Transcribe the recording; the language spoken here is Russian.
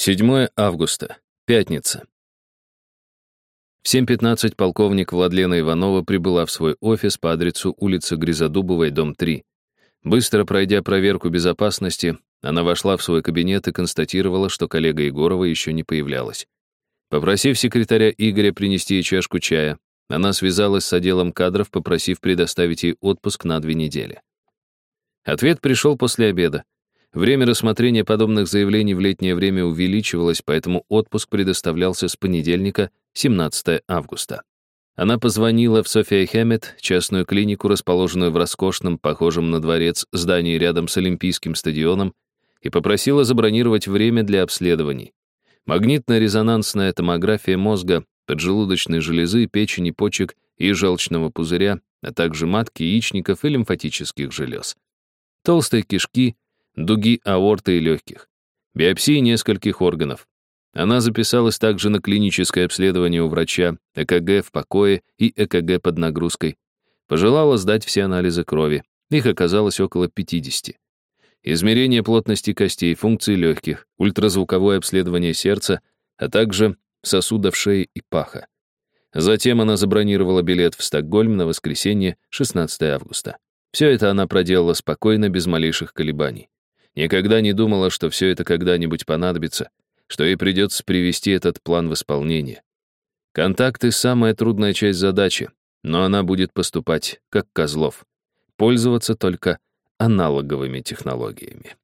7 августа. Пятница. В 7.15 полковник Владлена Иванова прибыла в свой офис по адресу улица Гризодубовой, дом 3. Быстро пройдя проверку безопасности, она вошла в свой кабинет и констатировала, что коллега Егорова еще не появлялась. Попросив секретаря Игоря принести ей чашку чая, она связалась с отделом кадров, попросив предоставить ей отпуск на две недели. Ответ пришел после обеда. Время рассмотрения подобных заявлений в летнее время увеличивалось, поэтому отпуск предоставлялся с понедельника, 17 августа. Она позвонила в София Хэммет, частную клинику, расположенную в роскошном, похожем на дворец, здании рядом с Олимпийским стадионом, и попросила забронировать время для обследований. Магнитно-резонансная томография мозга, поджелудочной железы, печени, почек и желчного пузыря, а также матки, яичников и лимфатических желез. Толстые кишки — дуги аорты и легких, биопсии нескольких органов. Она записалась также на клиническое обследование у врача, ЭКГ в покое и ЭКГ под нагрузкой. Пожелала сдать все анализы крови. Их оказалось около 50. Измерение плотности костей, функции легких, ультразвуковое обследование сердца, а также сосудов шеи и паха. Затем она забронировала билет в Стокгольм на воскресенье, 16 августа. Все это она проделала спокойно, без малейших колебаний. Никогда не думала, что все это когда-нибудь понадобится, что ей придется привести этот план в исполнение. Контакты — самая трудная часть задачи, но она будет поступать как Козлов, пользоваться только аналоговыми технологиями.